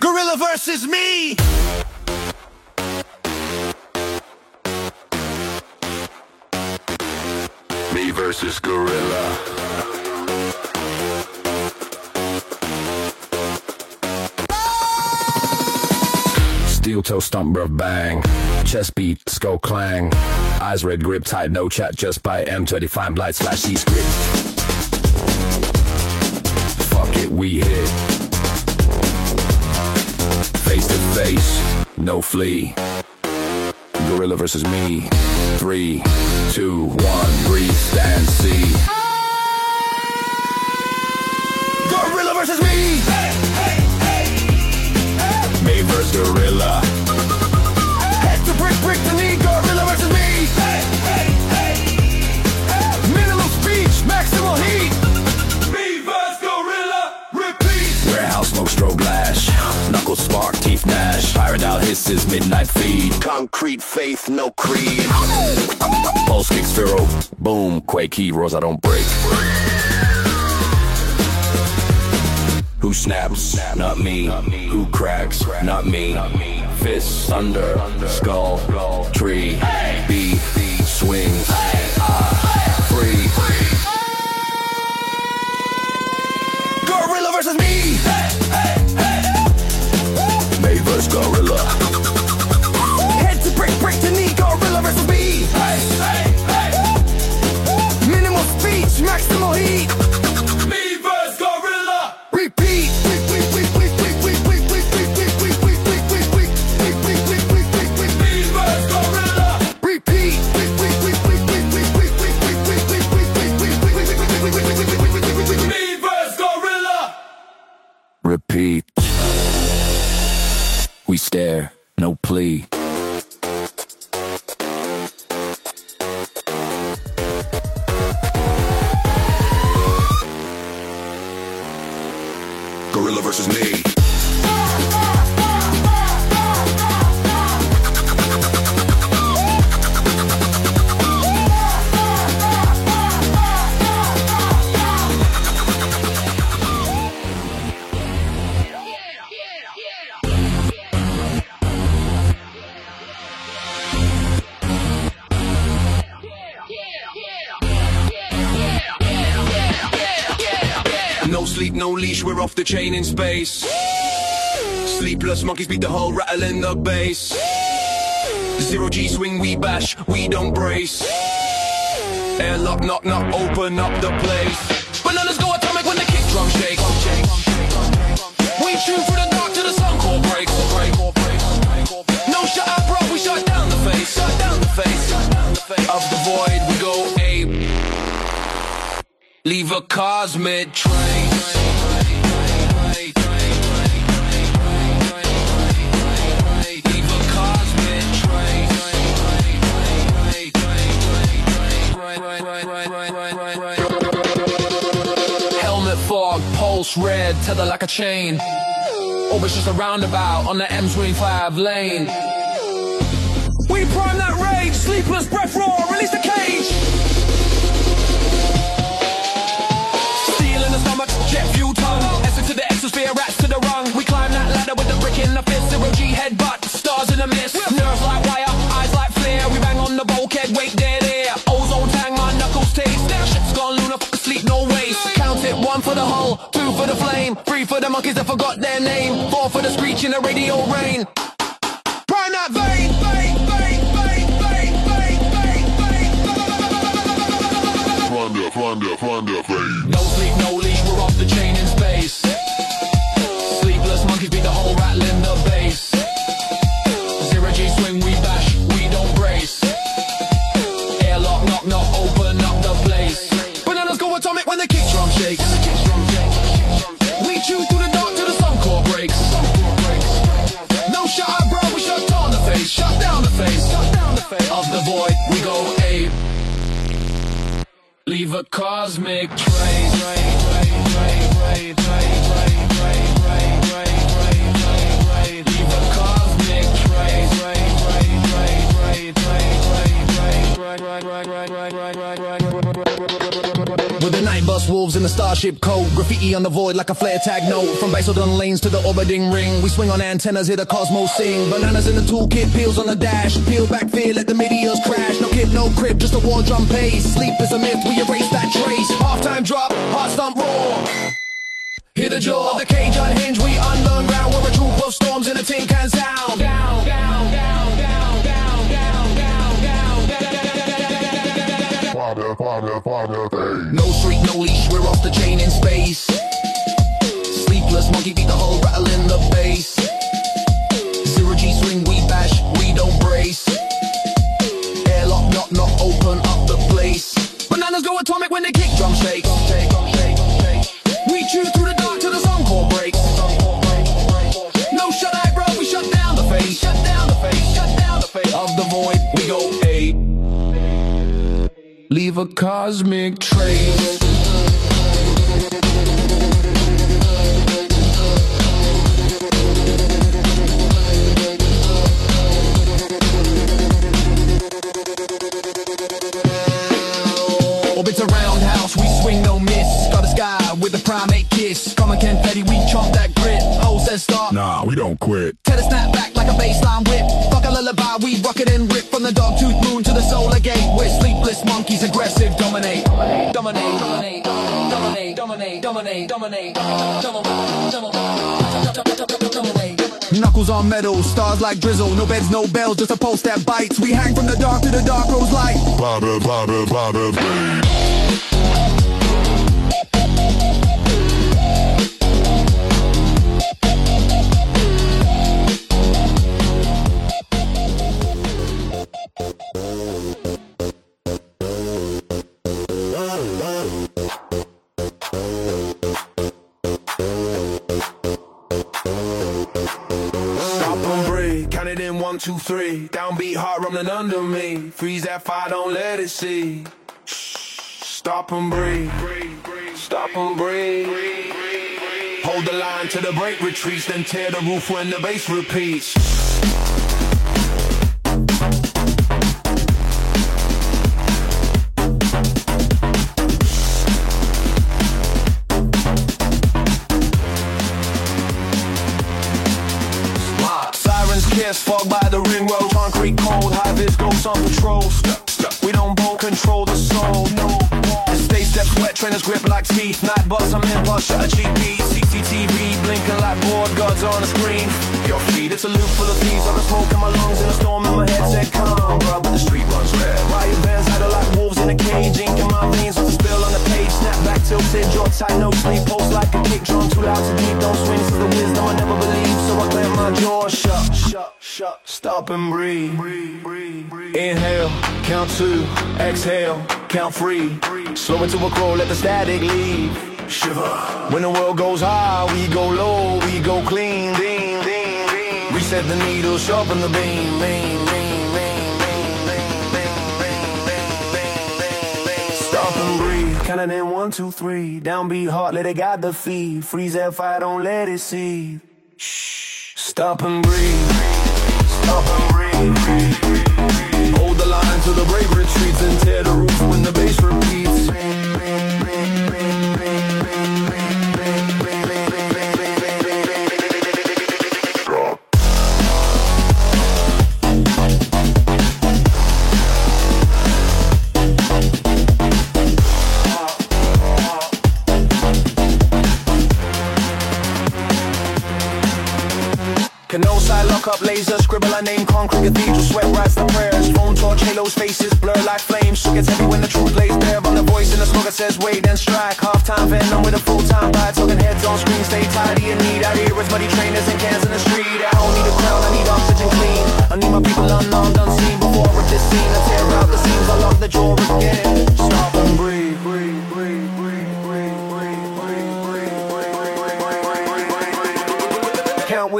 Gorilla versus me! Me versus Gorilla. Steel toe stump bruv bang. Chest beat, skull clang. Eyes red, grip tight, no chat, just by M25 lights, slash these script. Fuck it, we hit. To face, no flee. Gorilla versus me. Three, two, one, breathe, stand, see. Gorilla versus me! Me versus Gorilla. Knuckles spark, teeth gnash. Pyrodile hisses, midnight feed. Concrete faith, no creed. Pulse kicks Pharaoh. Boom, quake heroes, I don't break. Who snaps? Not me. Who cracks? Not me. Fists under, skull, tree, B, swings, I, free. Gorilla versus me! May versus Gorilla. Head to brick, brick to knee, gorilla versus the chain in space. Sleepless monkeys beat the whole rattle in the bass. Zero G swing, we bash, we don't brace. Airlock, knock, knock, open up the place. Bananas go atomic when the kick drum shake. We shoot through the dark to the sun core breaks. No shut up, bro, we shut down the face. Shut down the face. Of the void, we go ape. Leave a cosmic train. Pulse red, tether like a chain. Orbit's just a roundabout on the M25 lane. We prime that rage, sleepless breath roar, release the cage. Three for the monkeys that forgot their name, four for the screech in the radio rain. A cosmic trace. In the starship code. Graffiti on the void like a flare tag note. From Basildon lanes to the orbiting ring. We swing on antennas, hear the cosmos sing. Bananas in the toolkit, peels on the dash. Peel back fear, let the meteors crash. No kid, no crib, just a war drum pace. Sleep is a myth, we erase that trace. Halftime drop, heart stomp roar. Hear the jaw the cage unhinged, we unlearn round. We're a troop of storms in a tin can sound. Down, down, down, Father, father, father, thing. No street, no leash, we're off the chain in space. Sleepless monkey beat the whole rattle in the bass. Zero G swing, we bash, we don't brace. Airlock, knock, knock, open up the place. Bananas go atomic when they kick drum shake. We chew through the Leave a cosmic trace. Orbits a roundhouse, we swing no miss. Got a sky with a primate kiss. Come and confetti, we chomp that grit. Ho says stop. Nah, we don't quit. Tell a snap back like a baseline whip the dog tooth moon to the solar gate Where sleepless monkeys aggressive dominate Dominate, dominate, dominate, dominate, dominate, dominate, dominate dominate, dominate, dominate, dominate, dominate. Knuckles on metal, stars like drizzle No beds, no bells, just a pulse that bites We hang from the dark to the dark rose light Blah, blah, blah, blah, blah, blah, blah. Two, three. Downbeat heart rumbling under me. Freeze that fire, don't let it see. Stop and breathe, stop and breathe. Hold the line till the break retreats, then tear the roof when the bass repeats. Fog by the ring road. Concrete cold, high vis on patrol. We don't both control the soul, no. Stay steps wet, trainers grip like teeth. Night bus, I'm in bus, shut a GP. CCTV, blinking like board guards on the screen. Your feet, it's a loop full of thieves. I got smoke in my lungs and a storm in my head. Said calm, bro, but the street runs red. Riot bands idle like wolves in a cage. Ink in my veins with the spill on the page. Snap back, tilted, jaw tight, no sleep. Pulse like a kick drum, too loud to deep. Don't swing, is the wisdom I never believed. So I clamp my jaw shut, shut, shut. Stop and breathe. Inhale, count two. Exhale, count three. Slow into a crawl, let the static leave. Shiver. When the world goes high, we go low, we go clean. Ding, ding, ding. Reset the needle, sharpen the beam. Beam, beam, beam, beam, beam, beam, beam, beam. Stop and breathe. Count it in one, two, three. Downbeat heart, let it guide the feed. Freeze that fire, don't let it seethe. Shh. Stop and breathe. Hold the line till the break retreats and tear the roof when the bass repeats. Cano side lock up laser, scribble our name, concrete cathedral, sweat rise the prayers. Phone torch, halos, faces, blur like flames. Shook it's heavy when the truth lays bare. On the voice in the smoker says, wait, then strike. Half time venom with a full time vibe. Talking heads on screen, stay tidy and neat. Out here it's muddy trainers and cans in the street. I don't need a crown, I need oxygen clean. I need my people unarmed, unseen. Before rip this scene, I tear out the seams, I lock the jaw again. Stop and breathe,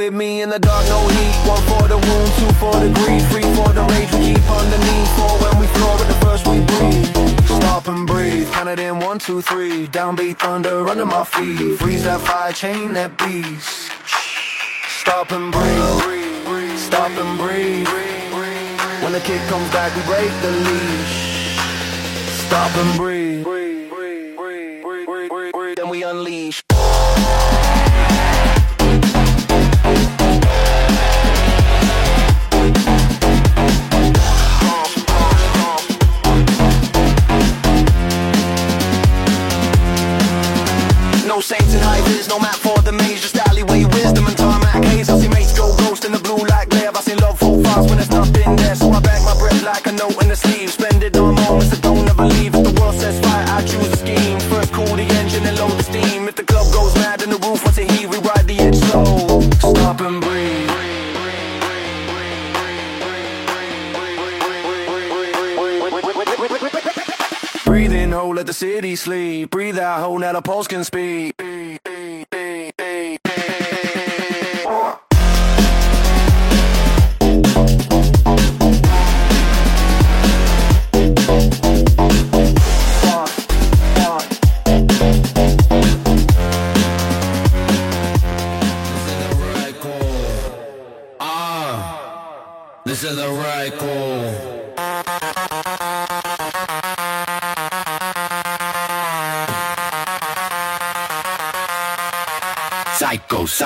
with me in the dark, no heat. One for the wound, two for the greed, three for the rage. We keep underneath. Four when we floor with the first we breathe. Stop and breathe. Count it in one, two, three. Downbeat thunder under my feet. Freeze that fire, chain that beast. Stop and breathe. Stop and breathe. When the kick comes back, we break the leash. Stop and breathe. Then we unleash. Redskins speed.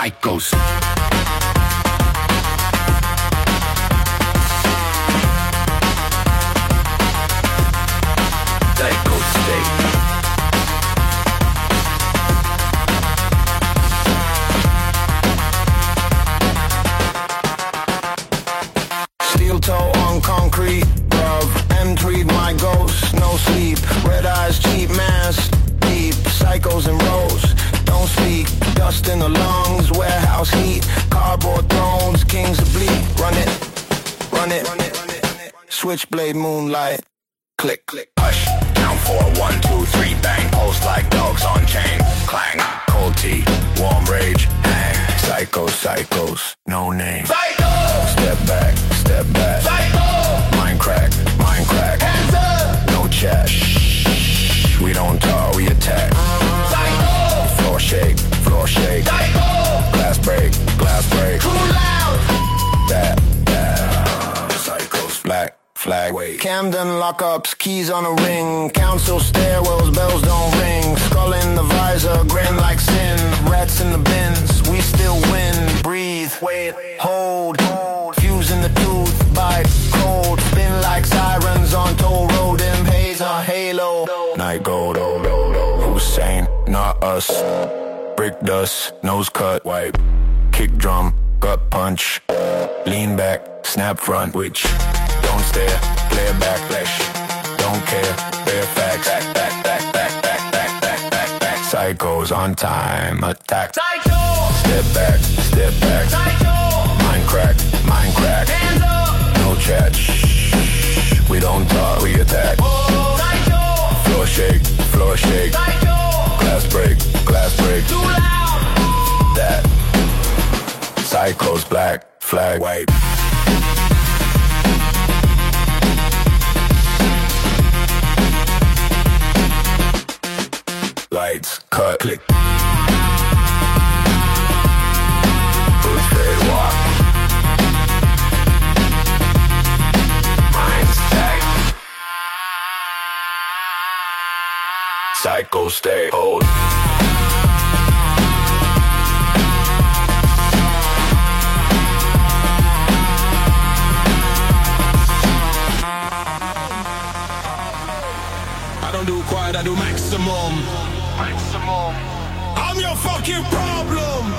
Psychos. Dust in the lungs, warehouse heat. Cardboard thrones, kings of bleak. Run it, run it, run it, run it. Switchblade moonlight. Click, click, hush. Count four, one, two, three, bang. Pulse like dogs on chain. Clang, cold tea, warm rage, hang. Psychos, psychos, no name. Psycho! Step back, step back. Psycho! Mind crack, mind crack. Hands up! No chat. Shh. We don't talk, we attack. Psycho! Floor shake, floor shake. Psycho! Glass break, glass break. Too loud! That, that. Psychos, black flag. Wait. Camden lockups, keys on a ring. Council stairwells, bells don't ring. Skull in the visor, grin like sin. Rats in the bins, we still win. Breathe, wait, hold, hold. Fuse in the tooth, bite, cold. Spin like sirens on toll road. Them haze a halo. Night gold, oh, Hussein, oh. not us. Brick dust, nose cut, wipe. Kick drum, gut punch. Lean back, snap front, which don't stare, play back, flesh. Don't care, bare facts. Back, back, back, back, back, back, back, back, back. Psychos on time, attack. Psycho! Step back, step back. Psycho! Mind crack, mind crack. Hands up! No chat, shh. We don't talk, we attack. oh, Psycho! Floor shake, floor shake. Psycho! Glass break, glass break. Too loud! That. Psychos black, flag white. Lights, cut, click. Psycho stay, hold. I don't do quiet, I do maximum. Maximum. I'm your fucking problem.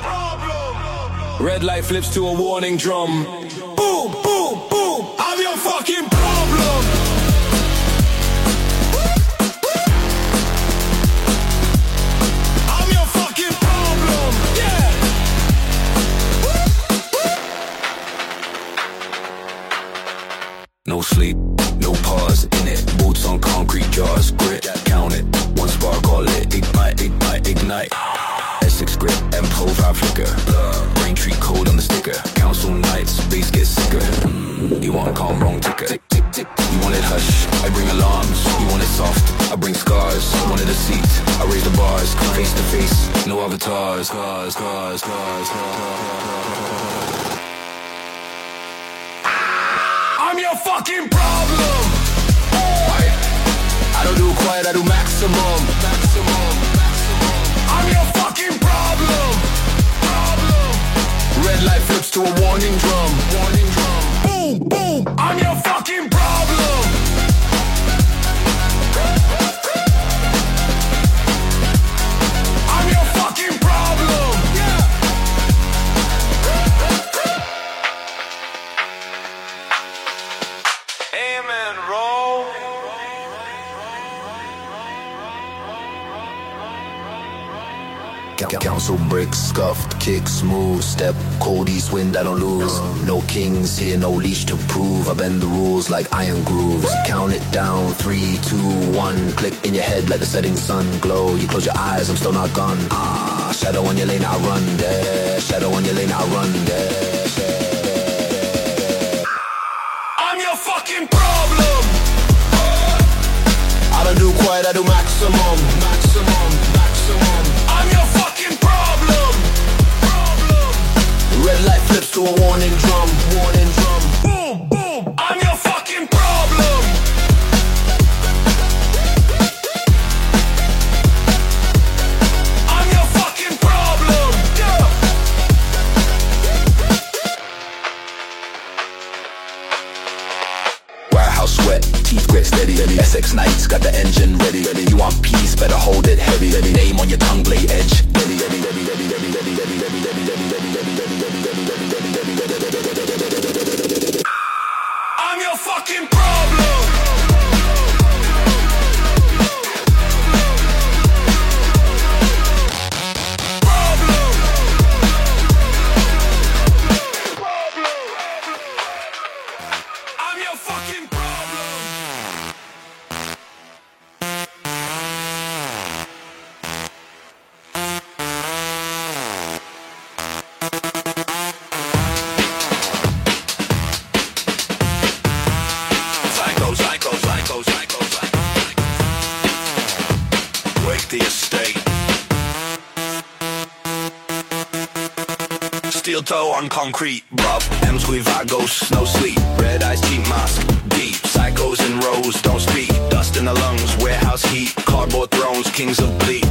Problem. Red light flips to a warning drum. Boom, boom, boom. I'm your fucking problem. No sleep, no pause in it. Boots on concrete jars, grit, count it. One spark all lit, ignite, ignite, ignite. Essex grip, M5 flicker. Braintree code on the sticker. Council nights, bass get sicker. Mm, You want calm, wrong ticker. Tick, tick, tick. You want it hush, I bring alarms. You want it soft, I bring scars. Wanted a seat, I raise the bars. Face to face, no avatars. Cars, cars, cars, cars. I'm your fucking problem. Hey. I don't do quiet, I do maximum. maximum. I'm your fucking problem. problem. Red light flips to a warning drum. Warning drum. Step, cold east wind, I don't lose. No kings here, no leash to prove. I bend the rules like iron grooves. Count it down, three, two, one. Click in your head let the setting sun glow. You close your eyes, I'm still not gone. Ah, shadow on your lane, I run there. Shadow on your lane, I run there. I'm your fucking problem. I don't do quiet, I do. Maximum, Red light flips to a warning drum. Warning drum. Boom, boom. I'm your fucking problem. I'm your fucking problem. Yeah. Warehouse sweat, teeth grit steady. Essex Knights got the engine ready. You want peace, better hold it heavy. Name on your tongue blade edge. dem dem On concrete, bruv. M's with Vagos, no sleep. Red eyes, cheap mask, deep. Psychos in rows, don't speak. Dust in the lungs, warehouse heat. Cardboard thrones, kings of bleak.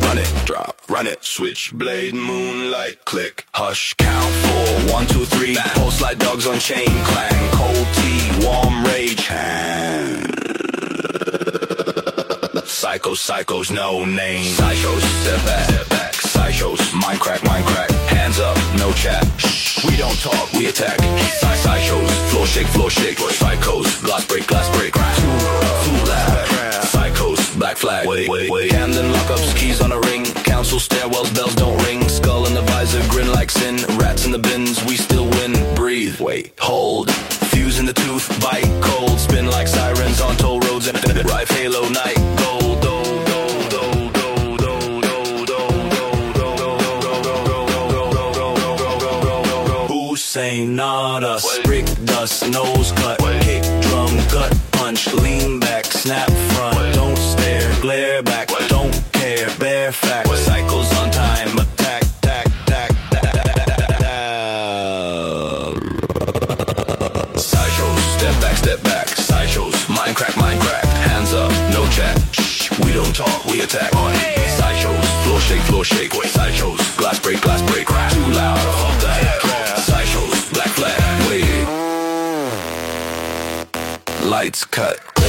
Run it, drop, run it. Switch blade, moonlight, click. Hush, count four, one, two, three. Pulse like dogs on chain, clang. Cold tea, warm rage. Hand Psycho, psychos, no name. Psychos, step back, step back. Psychos, mind crack, mind crack. Hands up, no chat. Shh, we don't talk, we attack. Psy- Psychos, floor shake, floor shake. Psychos, glass break, glass break. Too, too loud. Psychos, black flag. Wait, wait, wait. Camden lockups, keys on a ring. Council stairwells, bells don't ring. Skull in the visor, grin like sin. Rats in the bins, we still win. Breathe, wait, hold. Fuse in the tooth, bite cold. Spin like sirens on toll roads and drive halo night. Hussein, not us. Brick dust, nose cut, kick drum, gut punch, lean back, snap front. Don't stare, glare back, don't care, bare fact. Cycles on time, attack, tack, tack, Sideshows, step back, step back. Sideshows, mind crack, mind crack. Hands up, no chat. Shh, we don't talk, we attack. Sideshows, floor shake, floor shake. Sideshows, glass break, glass break. Too loud, fuck that. Sideshows, cut,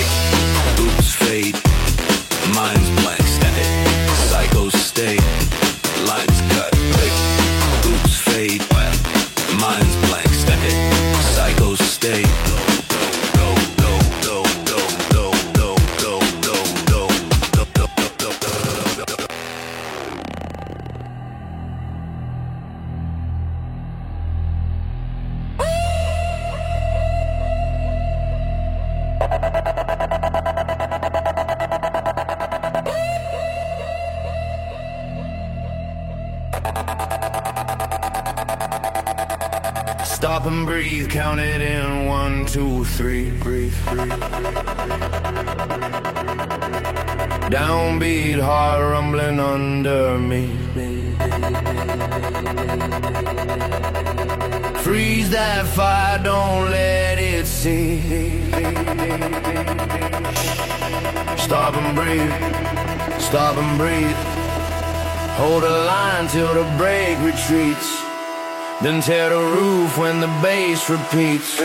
two, three. Downbeat, heart rumbling under me. Freeze that fire, don't let it see. Stop and breathe, stop and breathe. Hold a line till the break retreats. Then tear the roof when the bass repeats.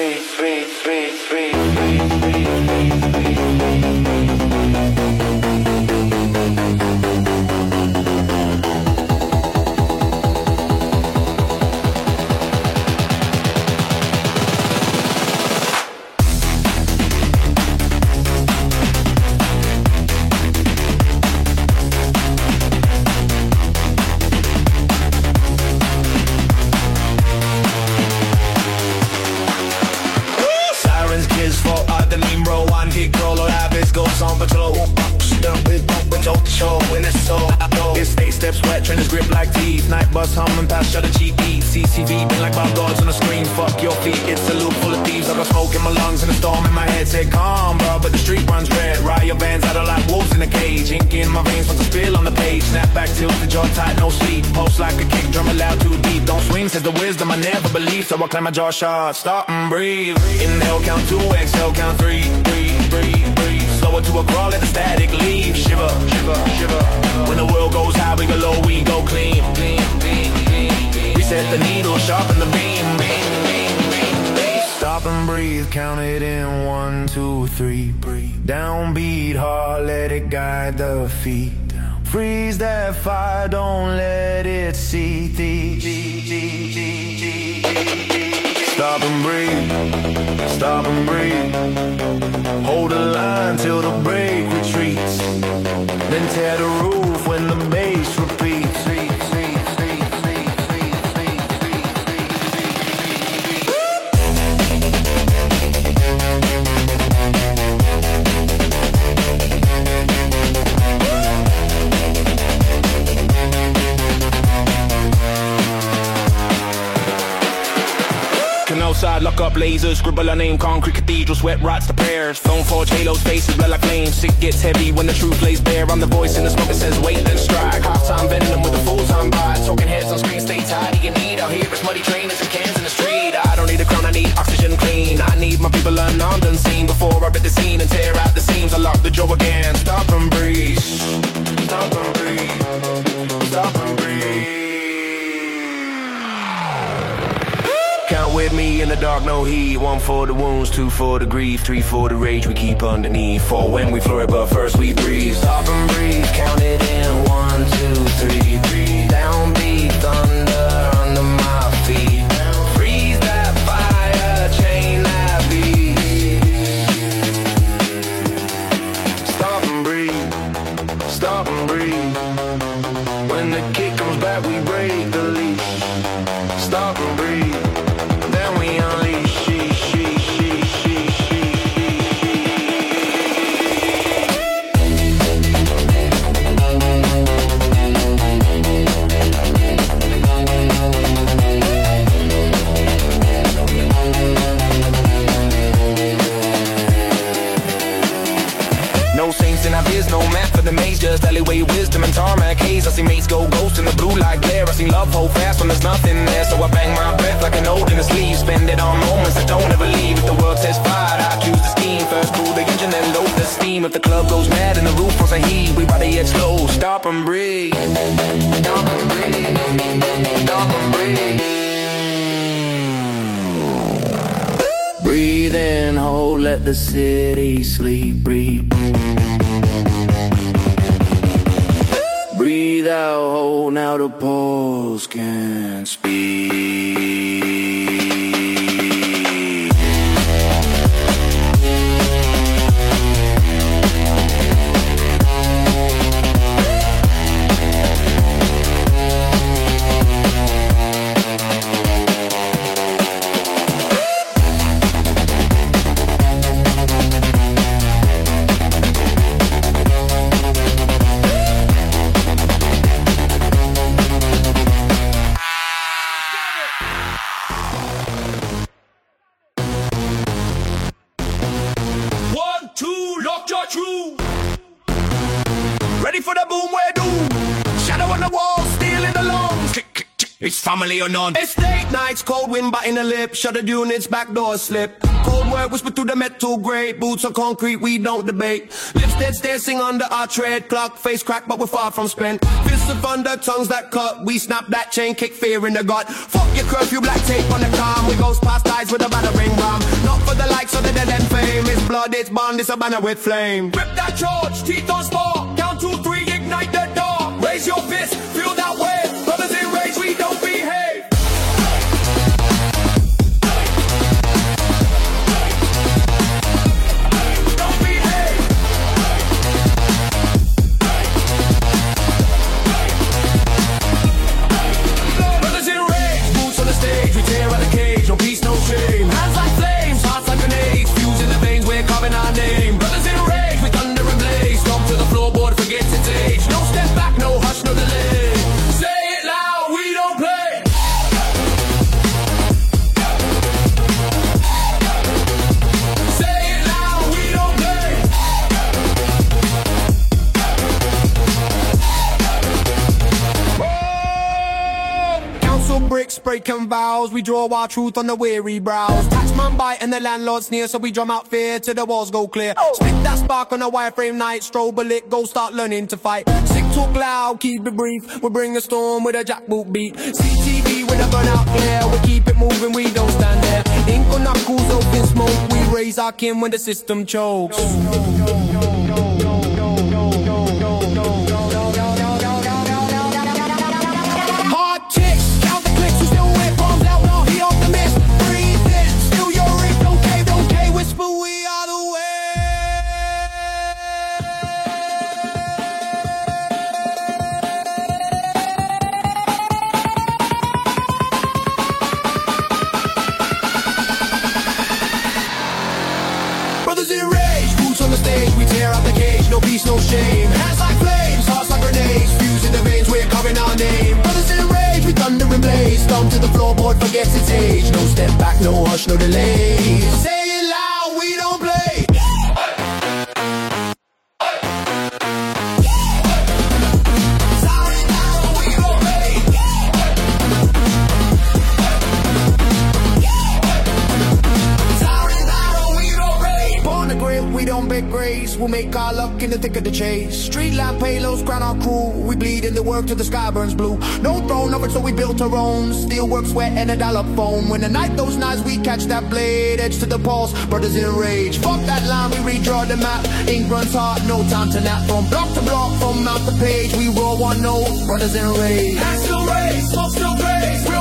My jaw shot, stop and breathe. Inhale, count two, exhale, count three. Breathe, breathe, breathe. Slow it to a crawl, let the static leave. Shiver, shiver, shiver. When the world goes high, we go low, we go clean. clean, clean. Reset the needle, sharpen the beam. Stop and breathe, count it in one, two, three. Breathe. Downbeat heart, let it guide the feet. Freeze that fire, don't let it see thee. Stop and breathe, stop and breathe. Hold the line till the break retreats. Then tear the roof lock scribble a name, concrete cathedral, sweat rots to prayers. Phone forge halos, faces blood like flames. Sick gets heavy when the truth lays bare. I'm the voice in the smoke that says wait then strike. Half time venom with the full time vibe. Talking heads on screen, stay tidy. You need out here, it's muddy trainers and cans in the street. I don't need a crown, I need oxygen clean. I need my people unarmed, unseen. Before I rip the scene and tear out the seams, I lock the jaw again. Stop and breathe. Stop and breathe. In the dark, no heat. One for the wounds, two for the grief, three for the rage we keep underneath. Four when we flourish, but first we breathe. Stop and breathe, count it in. One, two, three, just alleyway wisdom and tarmac haze. I see mates go ghost in the blue light glare. I see love hold fast when there's nothing there, so I bang my breath like an old in the sleeve. Spend it on moments that don't ever leave. If the world says fire, I choose the scheme. First cool the engine, then load the steam. If the club goes mad and the roof was a heat, we it slow. Stop and breathe. Stop and breathe. Stop and breathe. Breathe in, hold, let the city sleep. Breathe. Breathe out, hold, now the pulse can't speak. Family or none. It's late nights, cold wind biting the lip, Shut shuttered units, back door slip. Cold word whisper through the metal grate, boots on concrete, we don't debate. Lips dead dancing under our tread, clock face crack, but we're far from spent. Fists of thunder, tongues that cut, we snap that chain, kick fear in the gut. Fuck your curfew, black tape on the calm, we goes past eyes with a battering ram. Not for the likes of the dead and fame, it's blood, it's bond, it's a banner with flame. Rip that charge, teeth on spark, count two, three, ignite the dark. Raise your fist, feel that wave, brothers in rage, we don't behave. Breaking vows, we draw our truth on the weary brows. Taxman bite and the landlord's near, so we drum out fear till the walls go clear. Oh. Spit that spark on a wireframe night, strobe a lick, go start learning to fight. Sick talk loud, keep it brief, we bring the storm with a jackboot beat. CTV with a burnout glare, we keep it moving, we don't stand there. Ink on knuckles, open smoke, we raise our kin when the system chokes. Hard peace, no shame. Hands like flames, hearts like grenades, fuse in the veins, we're carving our name. Brothers in rage, we thunder and blaze, stomp to the floorboard, forgets its age. No step back, no hush, no delay. Make our luck in the thick of the chase. Street lamp halos crown our crew. We bleed in the work till the sky burns blue. No throne over, so we built our own. Steel work, sweat, and a dollar phone. When the night those knives, we catch that blade, edge to the pulse. Brothers in rage. Fuck that line, we redraw the map. Ink runs hard, no time to nap. From block to block, from mouth to page, we roll one note. Brothers in rage. Hands still smoke still blaze.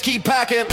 Keep packing.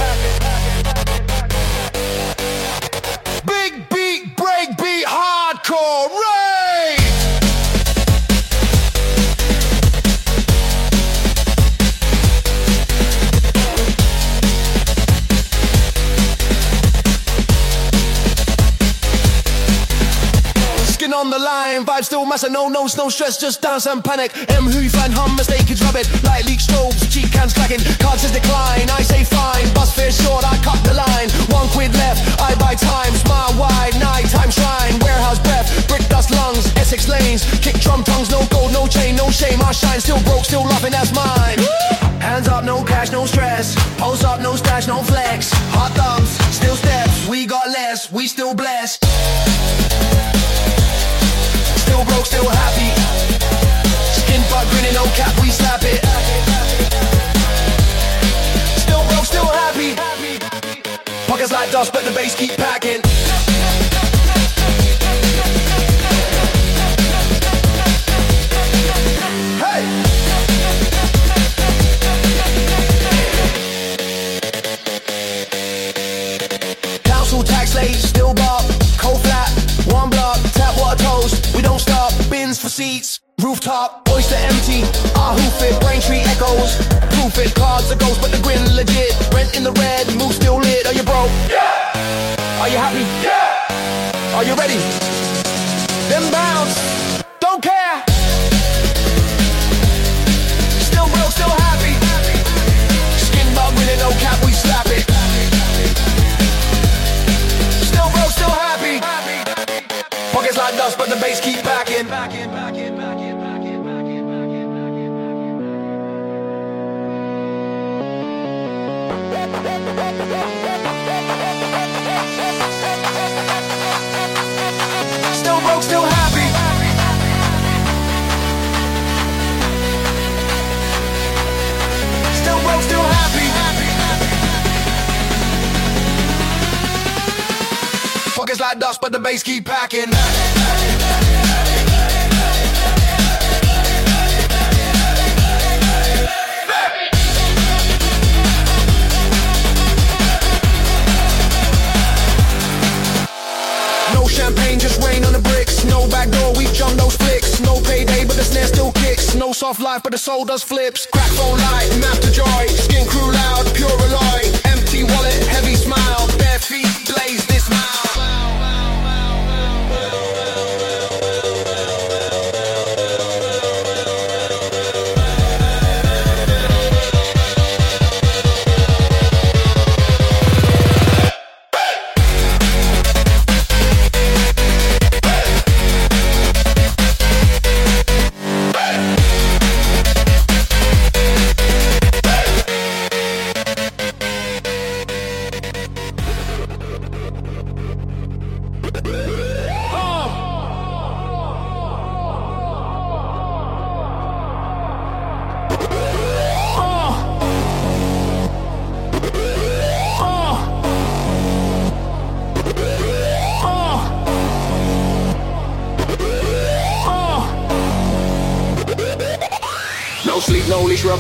Massive, no stress, just dance and panic. M who find hum, mistake it's rabbit. Light leak strobes, cheek cans clacking, cards says decline. I say fine, bus fare short, I cut the line. One quid left, I buy time, smile wide, night time shrine, warehouse breath, brick dust lungs, Essex lanes, kick drum tongues, no gold, no chain, no shame, I shine. Still broke, still laughing, that's mine. Hands up, no cash, no stress. Pulse up, no stash, no flex. Hot thumbs, still steps. We got less, we still blessed. Still broke, still happy. Skin bug grinning, no cap, we slap it. Still broke, still happy. Pockets like dust, but the bass keep packing. Rooftop, oyster empty, ah hoof it, Braintree echoes, proof it, cards are ghost, but the grin legit, rent in the red, move still lit, are you broke? Yeah! Are you happy? Yeah! Are you ready? Then bounce, don't care! Still broke, still happy, skin bug with it, no cap, we slap it. Still broke, still happy. Pockets like dust, but the bass keep packing. Pockets like dust, but the bass keep packing. Champagne, just rain on the bricks. No back door, we jump those flicks. No payday, but the snare still kicks. No soft life, but the soul does flips. Crack phone light, map to joy. Skin crew loud, pure alloy. Empty wallet, heavy smile. Bare feet,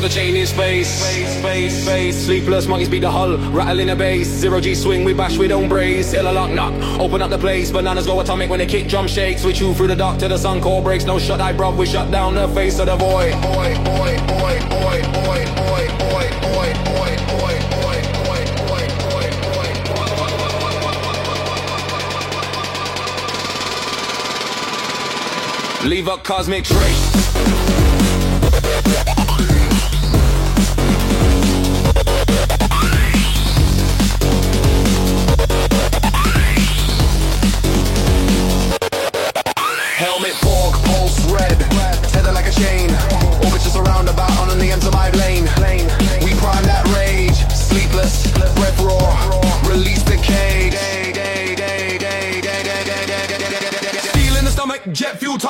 the chain in space. Space, space, space. Sleepless monkeys beat the hull, rattling the bass. Zero G swing, we bash, we don't brace. Hell a lock, knock, open up the place. Bananas go atomic when they kick drum shakes. We chew through the dark till the sun core breaks. No shut eye, bruv, we shut down the face of the void. Boy, boy, boy, boy, boy, boy, boy, boy, boy, boy, boy, boy, boy, boy, boy. Leave a cosmic trace.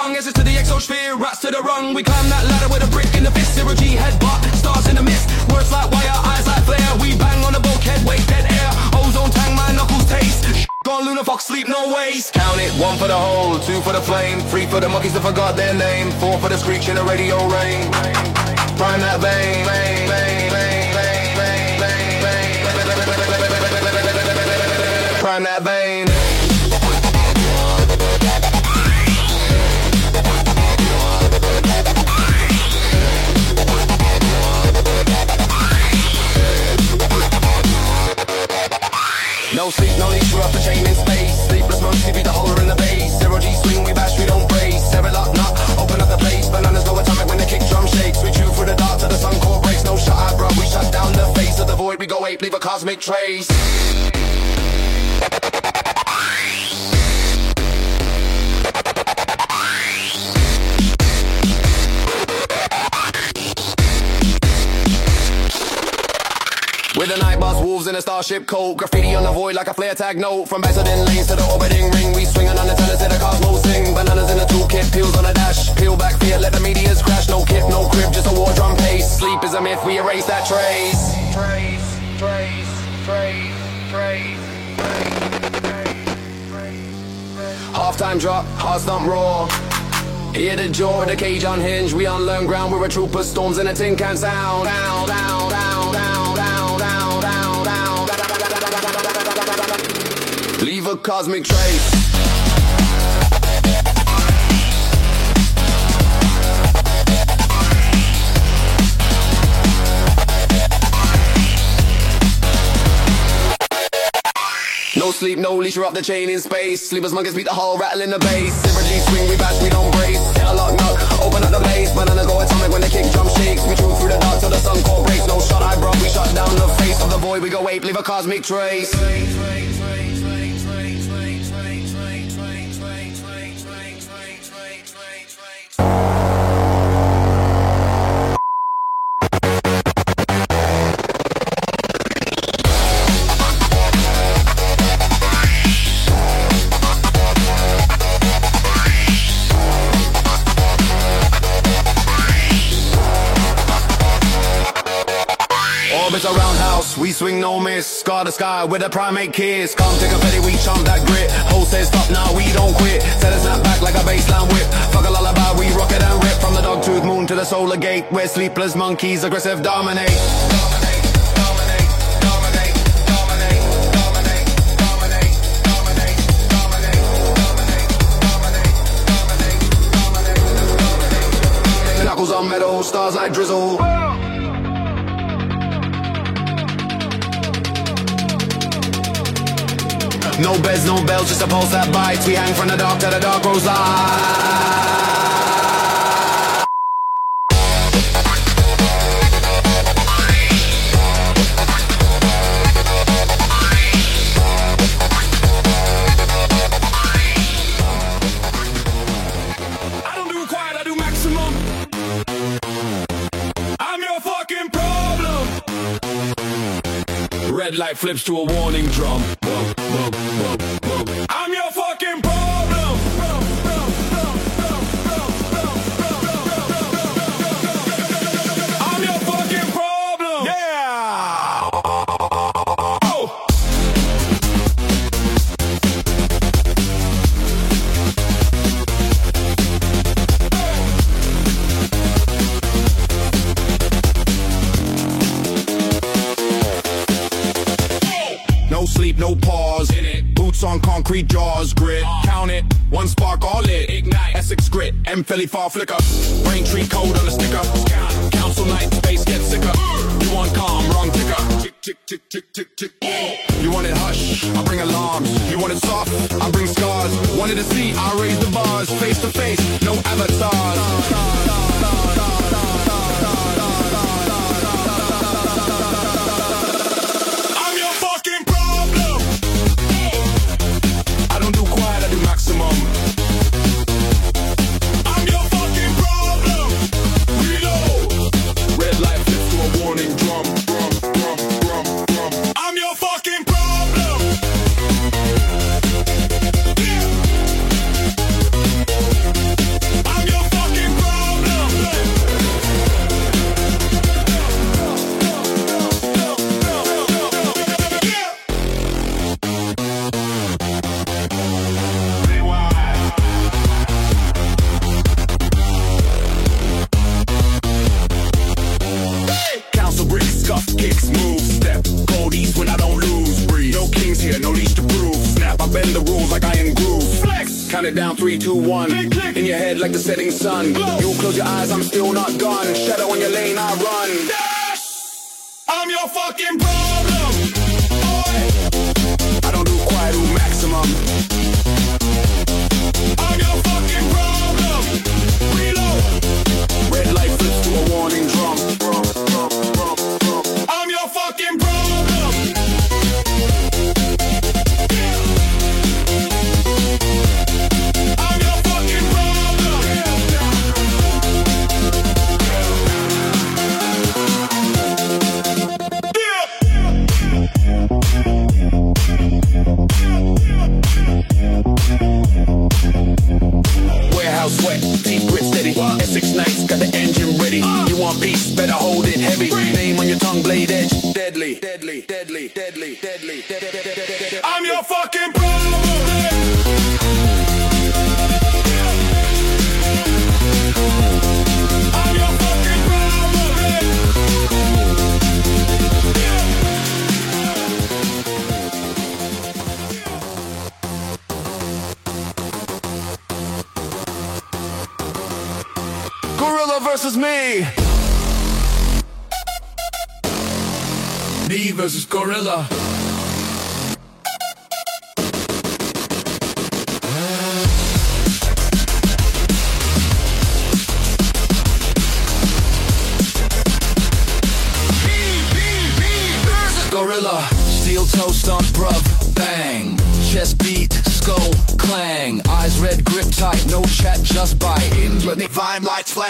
Fuel tongue, to the exosphere, rats to the rung. We climb that ladder with a brick in the fist, zero G headbutt, stars in the mist, words like wire, eyes like flare. We bang on the bulkhead, wake dead air, ozone tang, my knuckles taste. Gone Luna Fox, sleep no waste. Count it, one for the hole, two for the flame, three for the monkeys that forgot their name, four for the screech in the radio rain. Prime that vein. Prime that vein. No sleep, no leash, we're off the chain in space. Sleepless monks, be the holder in the base. Zero G swing, we bash, we don't brace. Seven lock, knock, open up the place. Bananas go atomic when the kick drum shakes. We chew through the dark till the sun core breaks. No shut eye, bro, we shut down the face of the void. We go ape, leave a cosmic trace. The night bus, wolves in a starship coat. Graffiti on the void like a flare tag note. From Basildon lanes to the orbiting ring. We swinging on the tennis to the cosmos sing. Bananas in the toolkit, peels on a dash. Peel back fear, let the medias crash. No kit, no crib, just a war drum pace. Sleep is a myth, we erase that trace. Trace, trace, trace, trace. Halftime drop, heart stomp raw. Hear the jaw, the cage unhinged. We unlearn ground. We're a trooper, storms in a tin can sound. Down, down, down, cosmic trace. No sleep, no leash, you're up the chain in space. Sleepers, monkeys beat the whole rattle in the bass. G swing, we bash, we don't brace. Hit a lock, knock, open up the base. Bananas go atomic when the kick drum shakes. We true through the dark till the sun core breaks. No shot, I brought, we shut down the face of the void. We go ape, leave a cosmic trace. Orbits no miss. Scar the sky with a primate kiss. Come take a petty, we chomp that grit. Whole says stop, now nah, we don't quit. Tell us snap back like a baseline whip. Fuck a lullaby, we rock it and rip. From the dog tooth moon to the solar gate. We're sleepless monkeys, aggressive, dominate. dominate dominate metal, stars dominate, drizzle. No beds, no bells, just a pulse that bites. We hang from the dark till the dark grows light. I don't do quiet, I do maximum. I'm your fucking problem. Red light flips to a warning drum.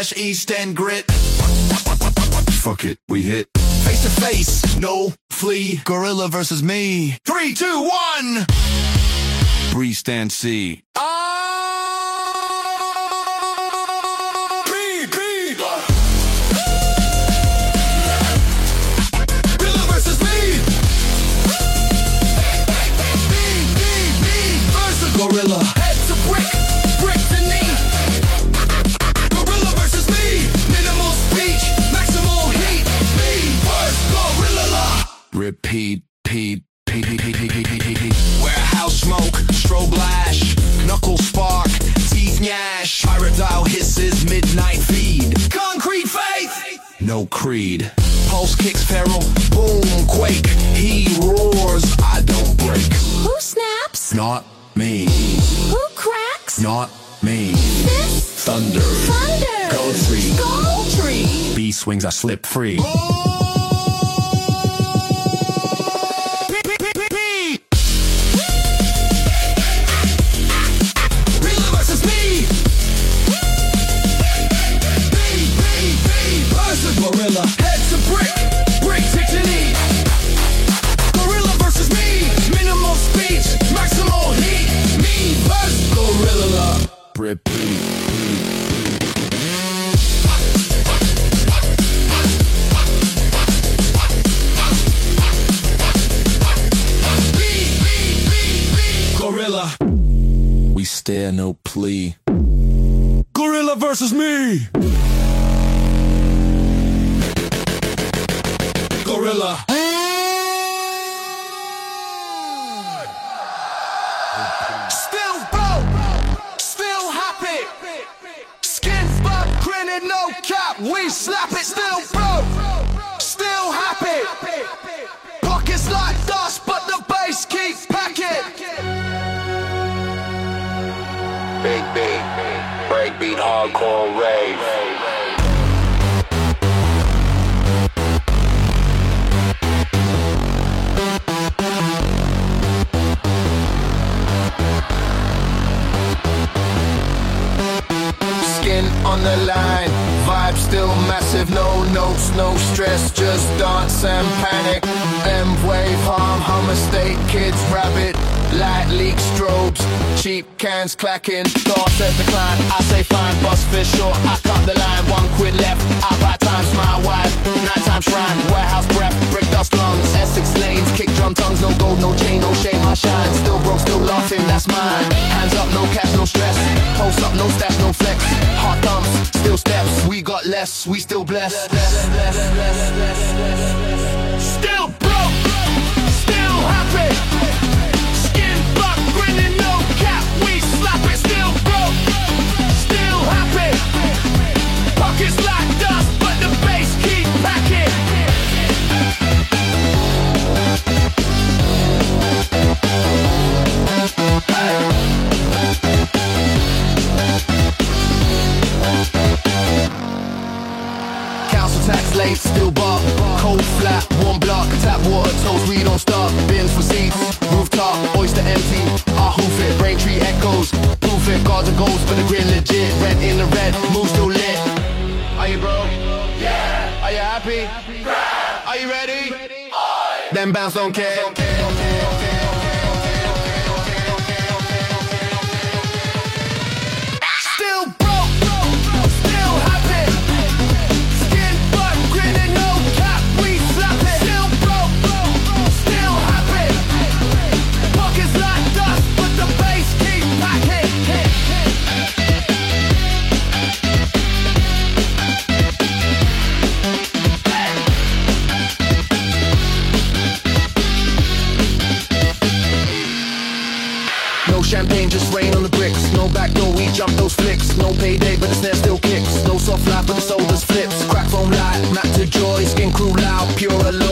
Flash, east end grit. Fuck it, we hit. Face to face, no flee. Gorilla versus me. Three, two, one. Breeze stand C. Gorilla Pete, Pete, Pete, Pete, Pete, Pete, Pete, Pete. Warehouse smoke, strobe lash, knuckle spark, teeth gnash, pyrodile hisses, midnight feed. Concrete faith, No creed. pulse kicks feral, boom, quake. He roars, I don't break. Who snaps? Not me. Who cracks? Not me. Fists? Thunder. Thunder. Gold tree. Gold tree. B swings, I slip free. Gorilla Skin on the line, vibe still massive, no notes, no stress, just dance and panic. M wave, harm, Hummer state, kids rabbit, light leak strobes, cheap cans clacking. Thoughts at decline, I say fine, bus fish short, I cut the line, one quid left. I buy time, smile wide, nighttime shrine, warehouse breath, brick dust lungs, Essex lanes, kick drum tongues, no gold, no chain, no shame, I shine. Still broke, still laughing, that's mine. Hands up, no cash, no stress. Post up, no stash, no flex. Hot thumps, still steps. We got less, we still blessed. Still broke, still happy. It's locked up. Late, still bark. Cold flat, warm block. Tap water, toast, we don't stop. Bins for seats, rooftop, oyster empty. I hoof it, Braintree echoes. Proof it, guards and goals, but the grin legit. Red in the red, move still lit. Are you broke? Yeah. Are you happy? Are you ready? Then bounce, don't care. Crew loud,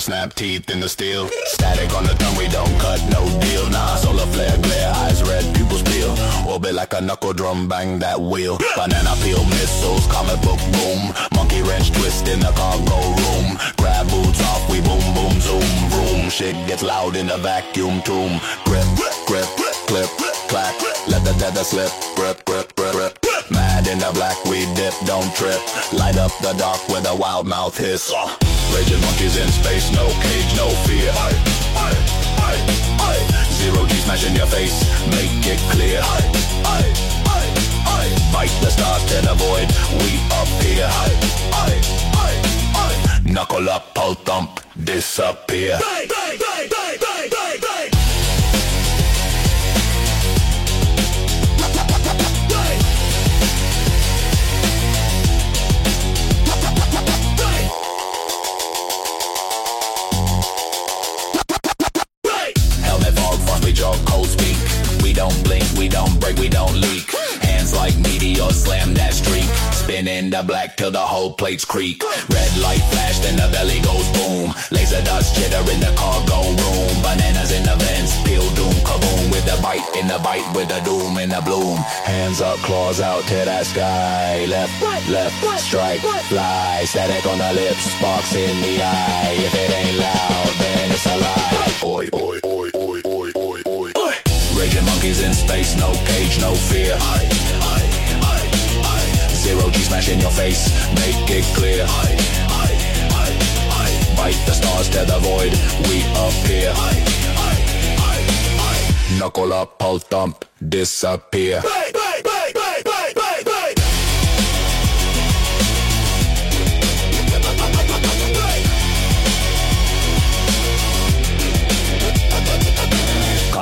snap teeth in the steel. Static on the tongue, we don't cut, no deal. Nah, solar flare, glare, eyes red, pupils peel. Orbit like a knuckle drum, bang that wheel. Banana peel missiles, comic book boom. Monkey wrench twist in the cargo room. Grab boots off, we boom, boom, zoom, vroom. Shit gets loud in the vacuum tomb. Grip, grip, clip, clack. Let the tether slip, grip, grip, grip, grip. Mad in the black, we dip, don't trip. Light up the dark with a wild mouth hiss. Raging monkeys in space, no cage, no fear. I, I, I, I. Zero G smash in your face, make it clear. I, I, I, I. Fight the stars to the void, we up here. I, I, I, I. Knuckle up, pulse thump, disappear. Bang, bang, break, we don't leak. Hands like meteor, slam that streak. Spin in the black till the whole plates creak. Red light flash, then the belly goes boom. Laser dust jitter in the cargo room. Bananas in the vents, peel doom, kaboom. With a bite in the bite, with a doom in the bloom. Hands up, claws out to that sky. Left, left, strike, fly. Static on the lips, sparks in the eye. If it ain't loud, then it's a lie. Oi, oi, oi. Monkeys in space, no cage, no fear. I, I, I, Zero G smash in your face, make it clear. I, I, I, I. Bite the stars to the void, we appear. I, I, I, I. Knuckle up, pulse thump, disappear. Bang,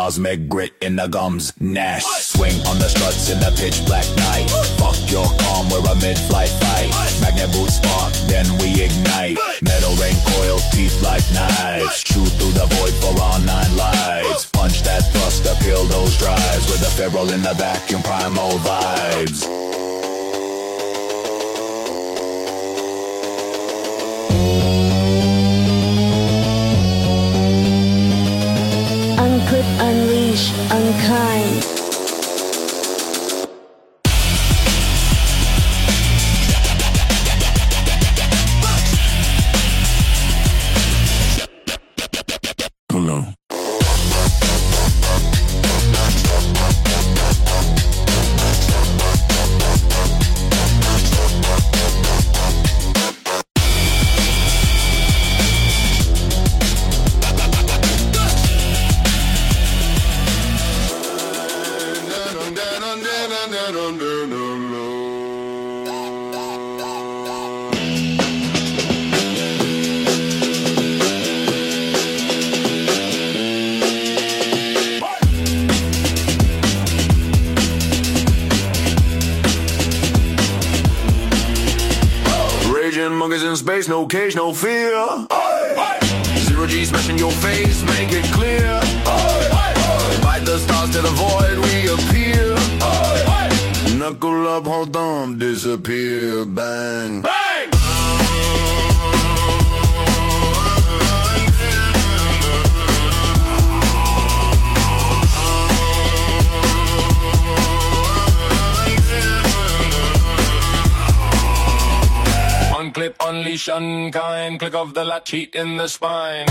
Cosmic grit in the gums, Nash. Swing on the struts in the pitch black night. Fuck your calm, we're a mid-flight fight. Magnet boot spark, then we ignite. Metal rain coil, teeth like knives. Chew through the void for all nine lives. Punch that thruster, peel those drives. With a feral in the vacuum, primal vibes. Unclip, unleash, unkind. Space, no cage, no fear. Zero G smashing your face, make it clear. Bite the stars to the void, we appear. Knuckle up, hold on, disappear, bang. Unleash unkind. Click of the latch, heat in the spine.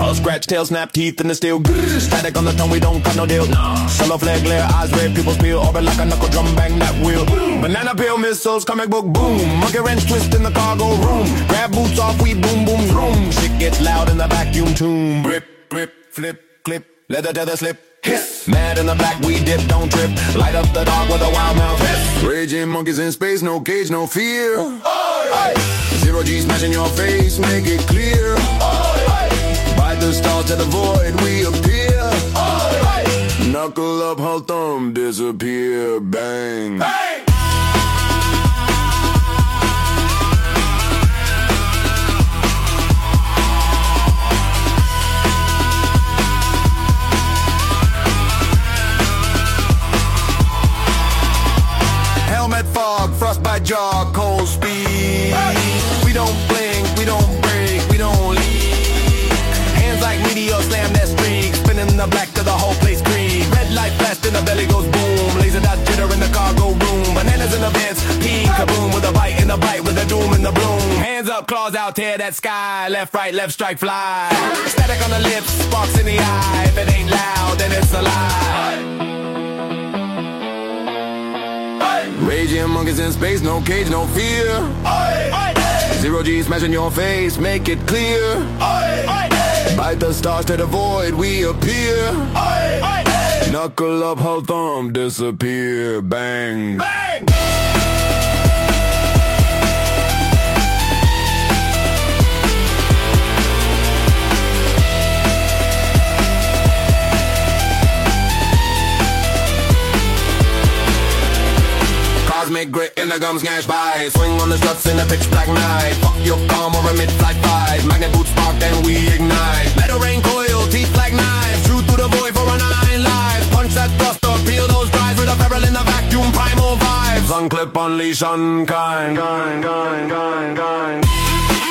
I'll scratch tail, snap teeth in the steel. Static on the tongue, we don't cut no deal. Solo flare, glare, eyes red, people peel, orbit like a knuckle drum, bang that wheel. Banana peel, missiles, comic book boom. Monkey wrench twist in the cargo room. Grab boots off, we boom boom boom. Shit gets loud in the vacuum tomb. Rip, rip, flip, clip, leather tether slip. Hiss. Mad in the back, we dip, don't trip. Light up the dark with a wild mouth hiss. Raging monkeys in space, no cage, no fear. Zero G smashing your face, make it clear. Bite the stars to the void, we appear. Knuckle up, hold thumb, disappear, bang. bang. Hands out, tear that sky. Left, right, left, strike, fly. Static on the lips, sparks in the eye. If it ain't loud, then it's a lie. Raging monkeys in space, no cage, no fear. Zero G smashing your face, make it clear. Bite the stars to the void, we appear. Knuckle up, hold thumb, disappear, bang. Bang! Cosmic grit in the gum smash by. Swing on the struts in a pitch black night. Fuck your calm or a mid-flight fight Magnet boots spark then we ignite. Metal rain coil, teeth like knives. True through the void for a nine lives. Punch that thruster, peel those drives With a barrel in the vacuum, primal vibes. Unclip, unleash, unkind, kind, kind, kind, kind.